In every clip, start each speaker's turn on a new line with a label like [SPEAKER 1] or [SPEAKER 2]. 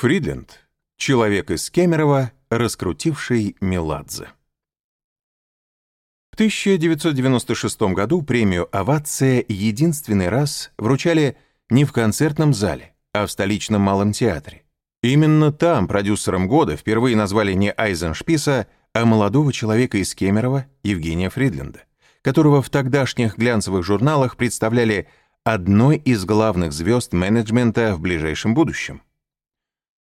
[SPEAKER 1] Фридленд — человек из Кемерово, раскрутивший Меладзе. В 1996 году премию «Овация» единственный раз вручали не в концертном зале, а в столичном Малом театре. Именно там продюсером года впервые назвали не Айзеншписа, а молодого человека из Кемерово Евгения Фридленда, которого в тогдашних глянцевых журналах представляли одной из главных звезд менеджмента в ближайшем будущем.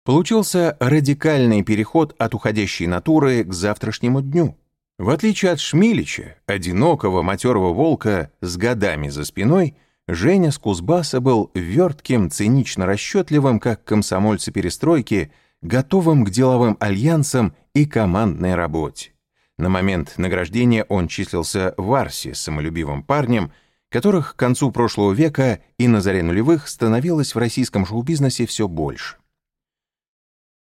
[SPEAKER 1] Получился радикальный переход от уходящей натуры к завтрашнему дню. В отличие от Шмилича, одинокого матерого волка с годами за спиной, Женя с Кузбасса был вертким, цинично расчетливым, как комсомольцы перестройки, готовым к деловым альянсам и командной работе. На момент награждения он числился в Арсе самолюбивым парнем, которых к концу прошлого века и на заре нулевых становилось в российском шоу-бизнесе все больше.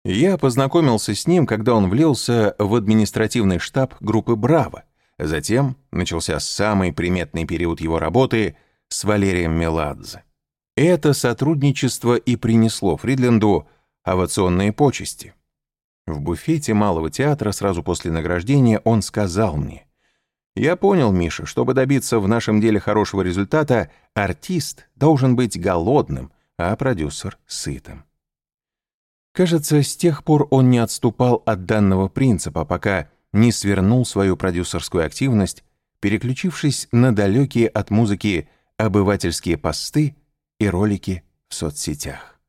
[SPEAKER 1] Я познакомился с ним, когда он влился в административный штаб группы «Браво». Затем начался самый приметный период его работы с Валерием Меладзе. Это сотрудничество и принесло Фридленду овационные почести. В буфете Малого театра сразу после награждения он сказал мне, «Я понял, Миша, чтобы добиться в нашем деле хорошего результата, артист должен быть голодным, а продюсер — сытым». Кажется, с тех пор он не отступал от данного принципа, пока не свернул свою продюсерскую активность, переключившись на далекие от музыки обывательские посты и ролики в соцсетях.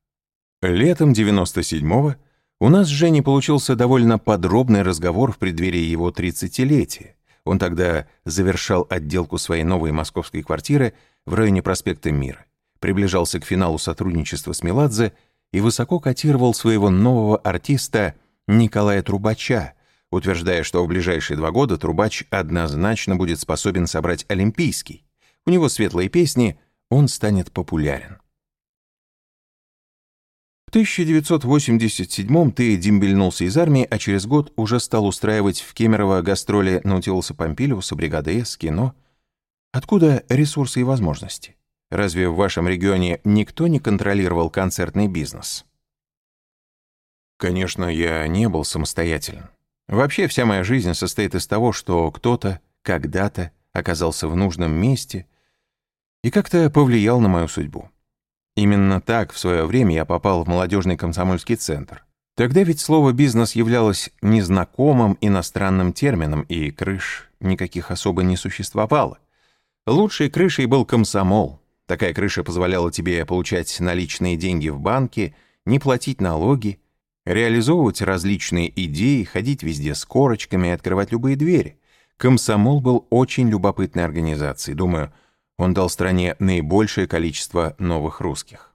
[SPEAKER 1] Летом 97-го у нас с Женей получился довольно подробный разговор в преддверии его 30-летия. Он тогда завершал отделку своей новой московской квартиры в районе проспекта Мира, приближался к финалу сотрудничества с Меладзе и высоко котировал своего нового артиста Николая Трубача, утверждая, что в ближайшие два года Трубач однозначно будет способен собрать Олимпийский. У него светлые песни, он станет популярен. В 1987-м ты дембельнулся из армии, а через год уже стал устраивать в Кемерово гастроли Наутилуса Помпилиуса, бригады С, кино. Откуда ресурсы и возможности? Разве в вашем регионе никто не контролировал концертный бизнес? Конечно, я не был самостоятелен. Вообще вся моя жизнь состоит из того, что кто-то когда-то оказался в нужном месте и как-то повлиял на мою судьбу. Именно так в свое время я попал в молодежный комсомольский центр. Тогда ведь слово «бизнес» являлось незнакомым иностранным термином, и крыш никаких особо не существовало. Лучшей крышей был комсомол, Такая крыша позволяла тебе получать наличные деньги в банке, не платить налоги, реализовывать различные идеи, ходить везде с корочками и открывать любые двери. Комсомол был очень любопытной организацией. Думаю, он дал стране наибольшее количество новых русских.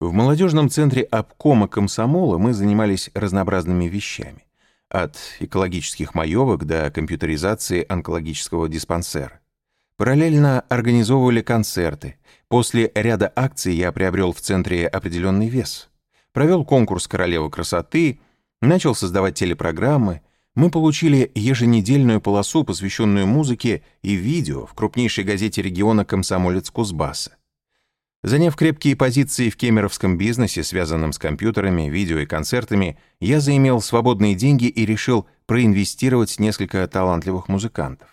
[SPEAKER 1] В молодежном центре обкома комсомола мы занимались разнообразными вещами. От экологических маевок до компьютеризации онкологического диспансера. Параллельно организовывали концерты. После ряда акций я приобрел в центре определенный вес. Провел конкурс «Королева красоты», начал создавать телепрограммы. Мы получили еженедельную полосу, посвященную музыке и видео в крупнейшей газете региона «Комсомолец Кузбасса». Заняв крепкие позиции в кемеровском бизнесе, связанном с компьютерами, видео и концертами, я заимел свободные деньги и решил проинвестировать несколько талантливых музыкантов.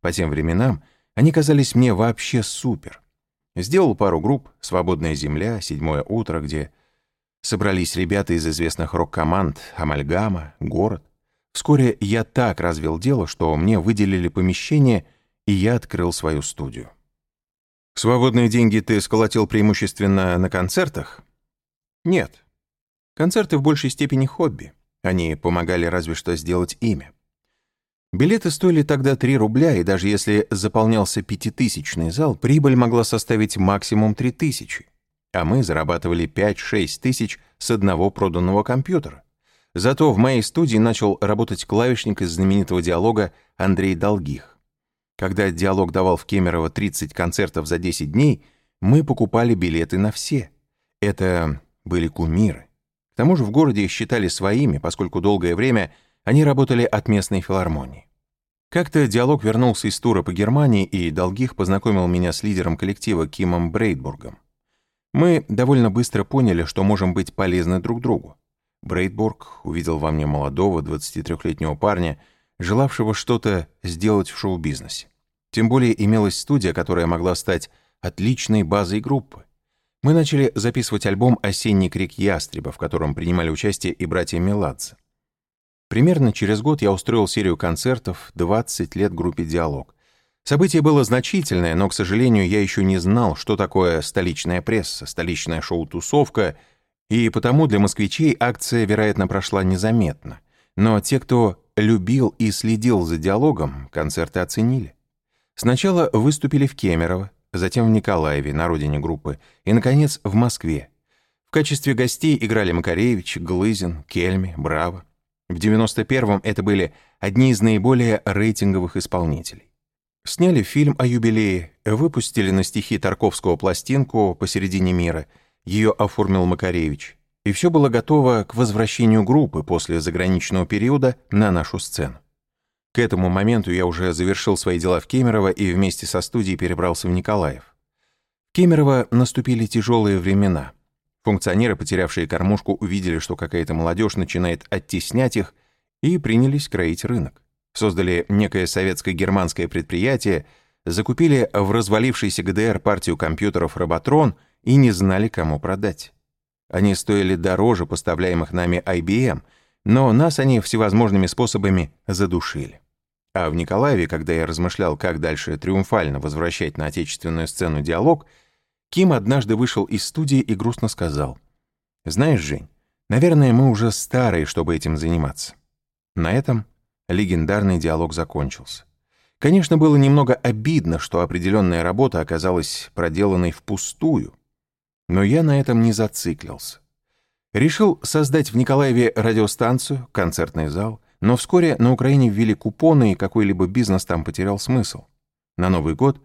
[SPEAKER 1] По тем временам – они казались мне вообще супер. Сделал пару групп «Свободная земля», «Седьмое утро», где собрались ребята из известных рок-команд «Амальгама», «Город». Вскоре я так развел дело, что мне выделили помещение, и я открыл свою студию. «Свободные деньги ты сколотил преимущественно на концертах?» «Нет. Концерты в большей степени хобби. Они помогали разве что сделать имя. Билеты стоили тогда 3 рубля, и даже если заполнялся пятитысячный зал, прибыль могла составить максимум 3 тысячи. А мы зарабатывали 5-6 тысяч с одного проданного компьютера. Зато в моей студии начал работать клавишник из знаменитого диалога Андрей Долгих. Когда диалог давал в Кемерово 30 концертов за 10 дней, мы покупали билеты на все. Это были кумиры. К тому же в городе их считали своими, поскольку долгое время они работали от местной филармонии. Как-то диалог вернулся из тура по Германии, и Долгих познакомил меня с лидером коллектива Кимом Брейдбургом. Мы довольно быстро поняли, что можем быть полезны друг другу. Брейдборг увидел во мне молодого 23-летнего парня, желавшего что-то сделать в шоу-бизнесе. Тем более имелась студия, которая могла стать отличной базой группы. Мы начали записывать альбом «Осенний крик ястреба», в котором принимали участие и братья Меладзе. Примерно через год я устроил серию концертов «20 лет группе «Диалог». Событие было значительное, но, к сожалению, я еще не знал, что такое столичная пресса, столичная шоу-тусовка, и потому для москвичей акция, вероятно, прошла незаметно. Но те, кто любил и следил за диалогом, концерты оценили. Сначала выступили в Кемерово, затем в Николаеве, на родине группы, и, наконец, в Москве. В качестве гостей играли Макаревич, Глызин, Кельми, Браво. В 91-м это были одни из наиболее рейтинговых исполнителей. Сняли фильм о юбилее, выпустили на стихи Тарковского пластинку «Посередине мира», ее оформил Макаревич, и все было готово к возвращению группы после заграничного периода на нашу сцену. К этому моменту я уже завершил свои дела в Кемерово и вместе со студией перебрался в Николаев. В Кемерово наступили тяжелые времена. Функционеры, потерявшие кормушку, увидели, что какая-то молодежь начинает оттеснять их, и принялись кроить рынок. Создали некое советско-германское предприятие, закупили в развалившейся ГДР партию компьютеров «Роботрон» и не знали, кому продать. Они стоили дороже поставляемых нами IBM, но нас они всевозможными способами задушили. А в Николаеве, когда я размышлял, как дальше триумфально возвращать на отечественную сцену диалог, Ким однажды вышел из студии и грустно сказал, «Знаешь, Жень, наверное, мы уже старые, чтобы этим заниматься». На этом легендарный диалог закончился. Конечно, было немного обидно, что определенная работа оказалась проделанной впустую, но я на этом не зациклился. Решил создать в Николаеве радиостанцию, концертный зал, но вскоре на Украине ввели купоны, и какой-либо бизнес там потерял смысл. На Новый год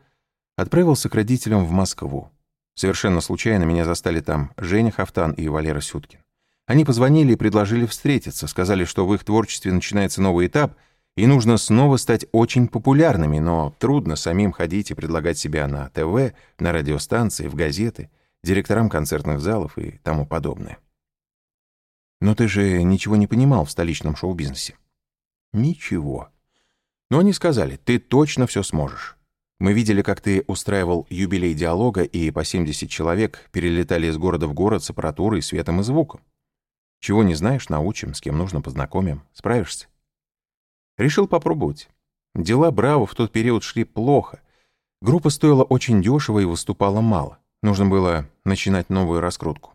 [SPEAKER 1] отправился к родителям в Москву. Совершенно случайно меня застали там Женя Хафтан и Валера Сюткин. Они позвонили и предложили встретиться, сказали, что в их творчестве начинается новый этап, и нужно снова стать очень популярными, но трудно самим ходить и предлагать себя на ТВ, на радиостанции, в газеты, директорам концертных залов и тому подобное. Но ты же ничего не понимал в столичном шоу-бизнесе. Ничего. Но они сказали, ты точно все сможешь. Мы видели, как ты устраивал юбилей диалога, и по 70 человек перелетали из города в город с аппаратурой, светом и звуком. Чего не знаешь, научим, с кем нужно познакомим. Справишься? Решил попробовать. Дела Браво в тот период шли плохо. Группа стоила очень дешево и выступала мало. Нужно было начинать новую раскрутку.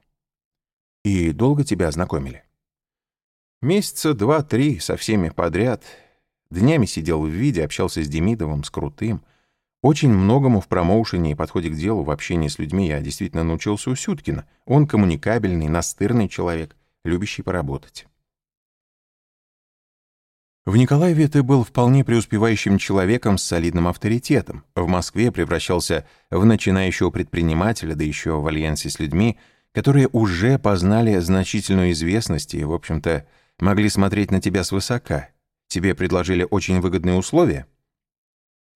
[SPEAKER 1] И долго тебя знакомили? Месяца два-три со всеми подряд. Днями сидел в виде, общался с Демидовым, с Крутым. Очень многому в промоушене и подходе к делу, в общении с людьми я действительно научился у Сюткина. Он коммуникабельный, настырный человек, любящий поработать. В Николаеве ты был вполне преуспевающим человеком с солидным авторитетом. В Москве превращался в начинающего предпринимателя, да еще в альянсе с людьми, которые уже познали значительную известность и, в общем-то, могли смотреть на тебя свысока. Тебе предложили очень выгодные условия?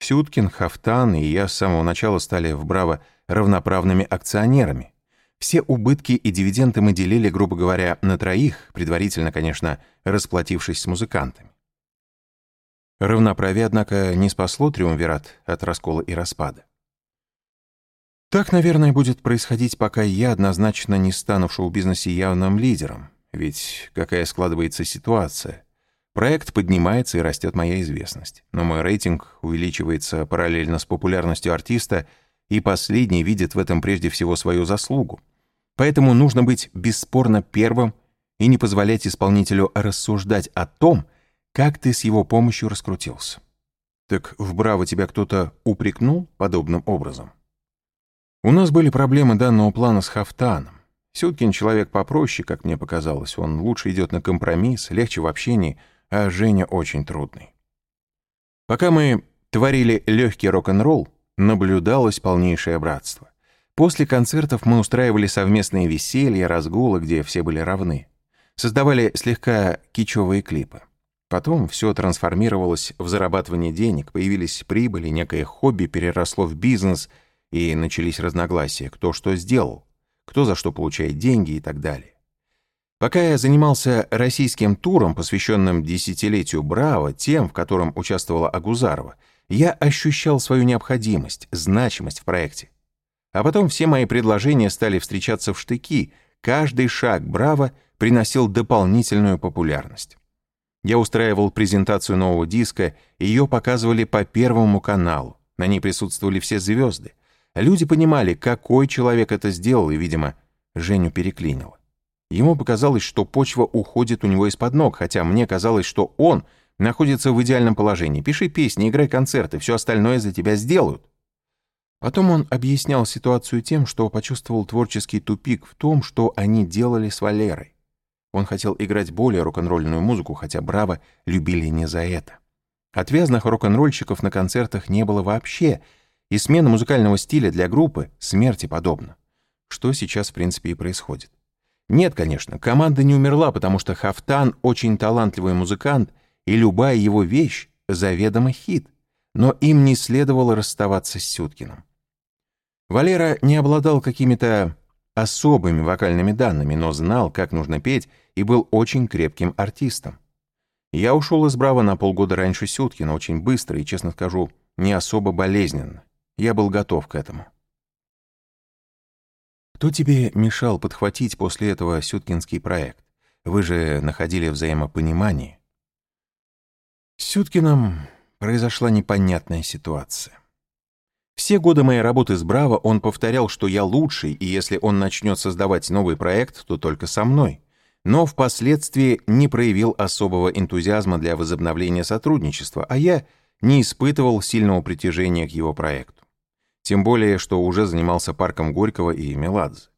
[SPEAKER 1] Сюткин, Хафтан и я с самого начала стали в Браво равноправными акционерами. Все убытки и дивиденды мы делили, грубо говоря, на троих, предварительно, конечно, расплатившись с музыкантами. Равноправие, однако, не спасло Триумвират от раскола и распада. Так, наверное, будет происходить, пока я однозначно не стану в шоу-бизнесе явным лидером, ведь какая складывается ситуация. Проект поднимается и растет моя известность. Но мой рейтинг увеличивается параллельно с популярностью артиста, и последний видит в этом прежде всего свою заслугу. Поэтому нужно быть бесспорно первым и не позволять исполнителю рассуждать о том, как ты с его помощью раскрутился. Так в Браво тебя кто-то упрекнул подобным образом? У нас были проблемы данного плана с Хафтаном. Сюткин человек попроще, как мне показалось. Он лучше идет на компромисс, легче в общении, а Женя очень трудный. Пока мы творили легкий рок-н-ролл, наблюдалось полнейшее братство. После концертов мы устраивали совместные веселья, разгулы, где все были равны. Создавали слегка кичевые клипы. Потом все трансформировалось в зарабатывание денег, появились прибыли, некое хобби переросло в бизнес, и начались разногласия, кто что сделал, кто за что получает деньги и так далее. Пока я занимался российским туром, посвященным десятилетию Браво, тем, в котором участвовала Агузарова, я ощущал свою необходимость, значимость в проекте. А потом все мои предложения стали встречаться в штыки, каждый шаг Браво приносил дополнительную популярность. Я устраивал презентацию нового диска, ее показывали по Первому каналу. На ней присутствовали все звезды. Люди понимали, какой человек это сделал, и, видимо, Женю переклинило. Ему показалось, что почва уходит у него из-под ног, хотя мне казалось, что он находится в идеальном положении. Пиши песни, играй концерты, все остальное за тебя сделают. Потом он объяснял ситуацию тем, что почувствовал творческий тупик в том, что они делали с Валерой. Он хотел играть более рок-н-ролльную музыку, хотя Браво любили не за это. Отвязных рок-н-ролльщиков на концертах не было вообще, и смена музыкального стиля для группы смерти подобна. Что сейчас, в принципе, и происходит. Нет, конечно, команда не умерла, потому что Хафтан очень талантливый музыкант, и любая его вещь заведомо хит, но им не следовало расставаться с Сюткиным. Валера не обладал какими-то особыми вокальными данными, но знал, как нужно петь, и был очень крепким артистом. Я ушел из Браво на полгода раньше Сюткина, очень быстро и, честно скажу, не особо болезненно. Я был готов к этому. Кто тебе мешал подхватить после этого Сюткинский проект? Вы же находили взаимопонимание. С Сюткиным произошла непонятная ситуация. Все годы моей работы с Браво он повторял, что я лучший, и если он начнет создавать новый проект, то только со мной. Но впоследствии не проявил особого энтузиазма для возобновления сотрудничества, а я не испытывал сильного притяжения к его проекту. Тем более, что уже занимался парком Горького и Меладзе.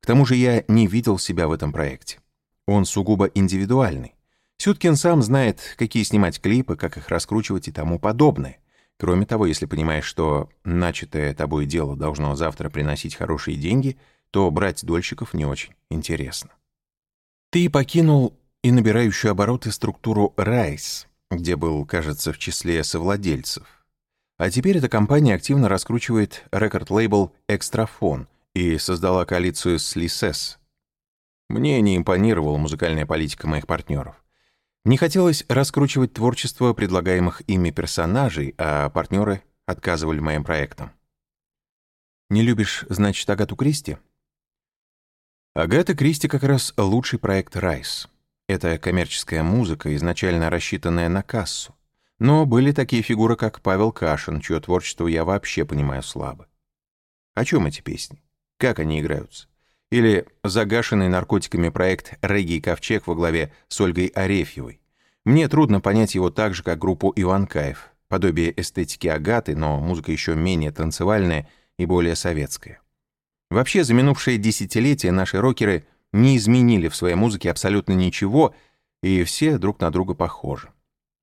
[SPEAKER 1] К тому же я не видел себя в этом проекте. Он сугубо индивидуальный. Сюткин сам знает, какие снимать клипы, как их раскручивать и тому подобное. Кроме того, если понимаешь, что начатое тобой дело должно завтра приносить хорошие деньги, то брать дольщиков не очень интересно. Ты покинул и набирающую обороты структуру «Райс», где был, кажется, в числе совладельцев. А теперь эта компания активно раскручивает рекорд-лейбл «Экстрафон» и создала коалицию с «Лисес». Мне не импонировала музыкальная политика моих партнеров. Не хотелось раскручивать творчество предлагаемых ими персонажей, а партнеры отказывали моим проектам. Не любишь, значит, Агату Кристи? Агата Кристи как раз лучший проект «Райс». Это коммерческая музыка, изначально рассчитанная на кассу. Но были такие фигуры, как Павел Кашин, чье творчество я вообще понимаю слабо. О чем эти песни? Как они играются? Или загашенный наркотиками проект «Регги Ковчег» во главе с Ольгой Арефьевой. Мне трудно понять его так же, как группу Иван Каев, подобие эстетики Агаты, но музыка еще менее танцевальная и более советская. Вообще, за минувшие десятилетия наши рокеры не изменили в своей музыке абсолютно ничего, и все друг на друга похожи.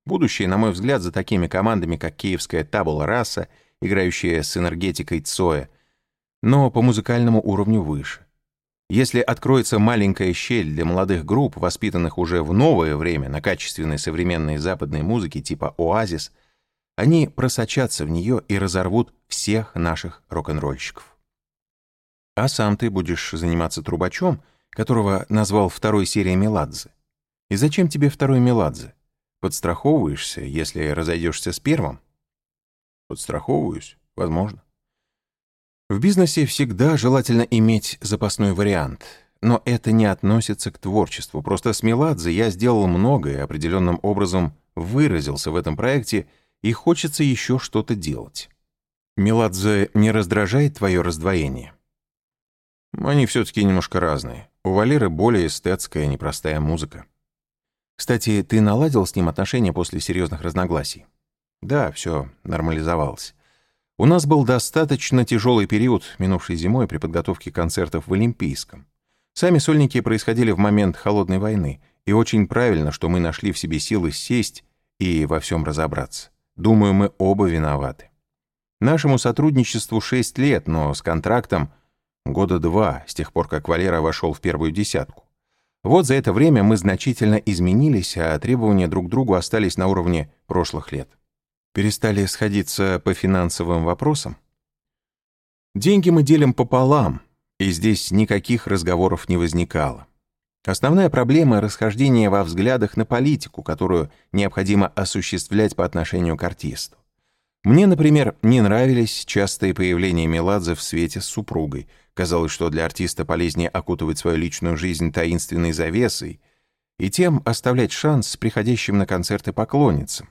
[SPEAKER 1] Будущее, на мой взгляд, за такими командами, как киевская Табула Раса, играющая с энергетикой Цоя, но по музыкальному уровню выше. Если откроется маленькая щель для молодых групп, воспитанных уже в новое время на качественной современной западной музыке типа «Оазис», они просочатся в нее и разорвут всех наших рок-н-ролльщиков. А сам ты будешь заниматься трубачом, которого назвал второй серией Меладзе. И зачем тебе второй Меладзе? Подстраховываешься, если разойдешься с первым? Подстраховываюсь, возможно. В бизнесе всегда желательно иметь запасной вариант, но это не относится к творчеству. Просто с Меладзе я сделал многое, определенным образом выразился в этом проекте, и хочется еще что-то делать. Меладзе не раздражает твое раздвоение? Они все-таки немножко разные. У Валеры более эстетская, непростая музыка. Кстати, ты наладил с ним отношения после серьезных разногласий? Да, все нормализовалось. У нас был достаточно тяжелый период, минувшей зимой при подготовке концертов в Олимпийском. Сами сольники происходили в момент холодной войны, и очень правильно, что мы нашли в себе силы сесть и во всем разобраться. Думаю, мы оба виноваты. Нашему сотрудничеству 6 лет, но с контрактом года два, с тех пор, как Валера вошел в первую десятку. Вот за это время мы значительно изменились, а требования друг к другу остались на уровне прошлых лет. Перестали сходиться по финансовым вопросам? Деньги мы делим пополам, И здесь никаких разговоров не возникало. Основная проблема — расхождение во взглядах на политику, которую необходимо осуществлять по отношению к артисту. Мне, например, не нравились частые появления Меладзе в свете с супругой. Казалось, что для артиста полезнее окутывать свою личную жизнь таинственной завесой и тем оставлять шанс приходящим на концерты поклонницам.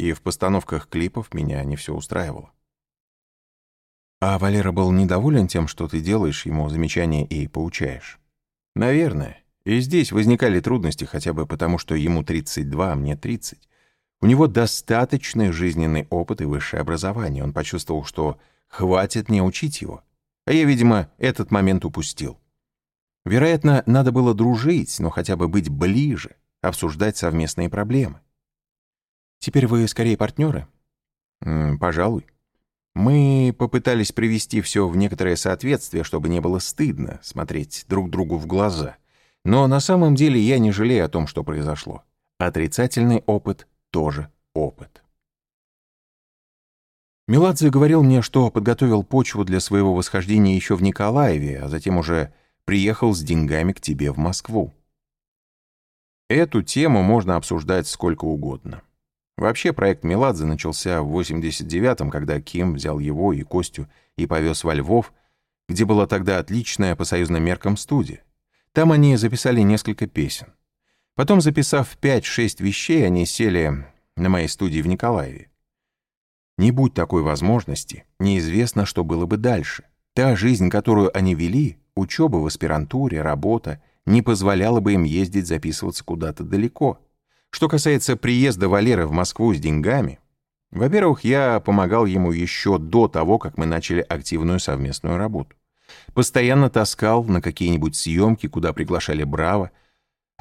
[SPEAKER 1] И в постановках клипов меня не все устраивало. А Валера был недоволен тем, что ты делаешь ему замечания и поучаешь? Наверное. И здесь возникали трудности хотя бы потому, что ему 32, а мне 30. У него достаточный жизненный опыт и высшее образование. Он почувствовал, что хватит мне учить его. А я, видимо, этот момент упустил. Вероятно, надо было дружить, но хотя бы быть ближе, обсуждать совместные проблемы. Теперь вы скорее партнеры? М -м, пожалуй. Мы попытались привести все в некоторое соответствие, чтобы не было стыдно смотреть друг другу в глаза. Но на самом деле я не жалею о том, что произошло. Отрицательный опыт тоже опыт. Меладзе говорил мне, что подготовил почву для своего восхождения еще в Николаеве, а затем уже приехал с деньгами к тебе в Москву. Эту тему можно обсуждать сколько угодно. Вообще проект Меладзе начался в 89-м, когда Ким взял его и Костю и повез во Львов, где была тогда отличная по союзным меркам студия. Там они записали несколько песен. Потом, записав 5-6 вещей, они сели на моей студии в Николаеве. Не будь такой возможности, неизвестно, что было бы дальше. Та жизнь, которую они вели, учеба в аспирантуре, работа, не позволяла бы им ездить записываться куда-то далеко. Что касается приезда Валеры в Москву с деньгами, во-первых, я помогал ему еще до того, как мы начали активную совместную работу. Постоянно таскал на какие-нибудь съемки, куда приглашали Браво,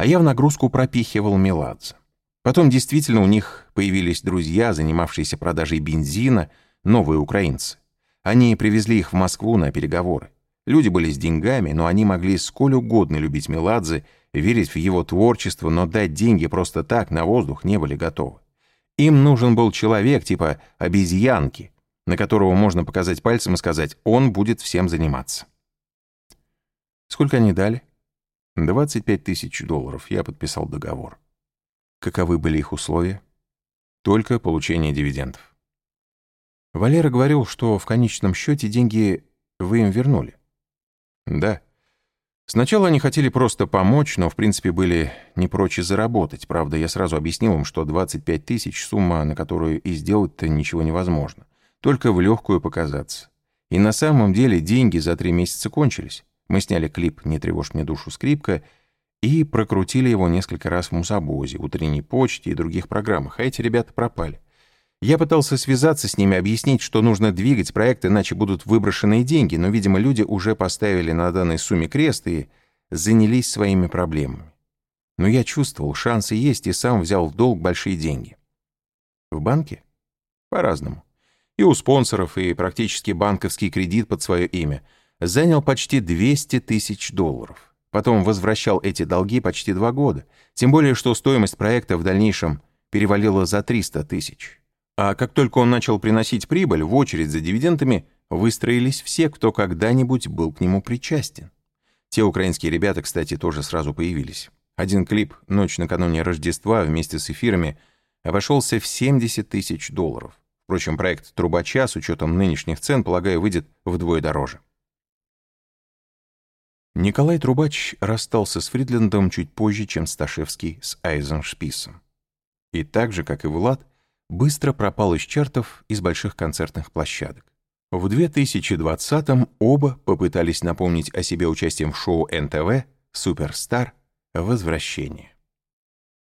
[SPEAKER 1] а я в нагрузку пропихивал Меладзе. Потом действительно у них появились друзья, занимавшиеся продажей бензина, новые украинцы. Они привезли их в Москву на переговоры. Люди были с деньгами, но они могли сколь угодно любить Меладзе, верить в его творчество, но дать деньги просто так на воздух не были готовы. Им нужен был человек типа обезьянки, на которого можно показать пальцем и сказать «он будет всем заниматься». Сколько они дали? 25 тысяч долларов. Я подписал договор. Каковы были их условия? Только получение дивидендов. Валера говорил, что в конечном счете деньги вы им вернули. Да. Сначала они хотели просто помочь, но в принципе были не прочь и заработать. Правда, я сразу объяснил им, что 25 тысяч — сумма, на которую и сделать-то ничего невозможно. Только в легкую показаться. И на самом деле деньги за три месяца кончились. Мы сняли клип «Не тревожь мне душу, скрипка» и прокрутили его несколько раз в Мусабозе, утренней почте и других программах, а эти ребята пропали. Я пытался связаться с ними, объяснить, что нужно двигать проект, иначе будут выброшенные деньги, но, видимо, люди уже поставили на данной сумме крест и занялись своими проблемами. Но я чувствовал, шансы есть, и сам взял в долг большие деньги. В банке? По-разному. И у спонсоров, и практически банковский кредит под свое имя — занял почти 200 тысяч долларов. Потом возвращал эти долги почти два года, тем более что стоимость проекта в дальнейшем перевалила за 300 тысяч. А как только он начал приносить прибыль, в очередь за дивидендами выстроились все, кто когда-нибудь был к нему причастен. Те украинские ребята, кстати, тоже сразу появились. Один клип «Ночь накануне Рождества» вместе с эфирами обошелся в 70 тысяч долларов. Впрочем, проект «Трубача» с учетом нынешних цен, полагаю, выйдет вдвое дороже. Николай Трубач расстался с Фридлендом чуть позже, чем Сташевский с Айзеншписом. И так же, как и Влад, быстро пропал из чартов из больших концертных площадок. В 2020-м оба попытались напомнить о себе участием в шоу НТВ «Суперстар. Возвращение».